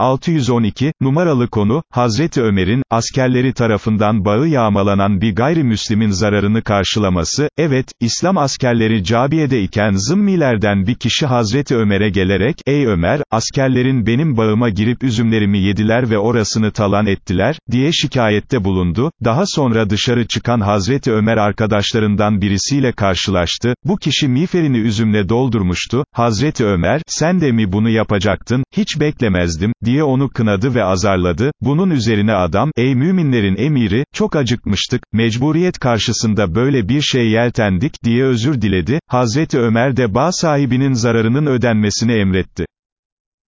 612, numaralı konu, Hazreti Ömer'in, askerleri tarafından bağı yağmalanan bir gayrimüslimin zararını karşılaması, evet, İslam askerleri Cabiye'de iken zımmilerden bir kişi Hazreti Ömer'e gelerek, ey Ömer, askerlerin benim bağıma girip üzümlerimi yediler ve orasını talan ettiler, diye şikayette bulundu, daha sonra dışarı çıkan Hazreti Ömer arkadaşlarından birisiyle karşılaştı, bu kişi miğferini üzümle doldurmuştu, Hazreti Ömer, sen de mi bunu yapacaktın, hiç beklemezdim, diye onu kınadı ve azarladı, bunun üzerine adam, ey müminlerin emiri, çok acıkmıştık, mecburiyet karşısında böyle bir şey yeltendik, diye özür diledi, Hazreti Ömer de bağ sahibinin zararının ödenmesini emretti.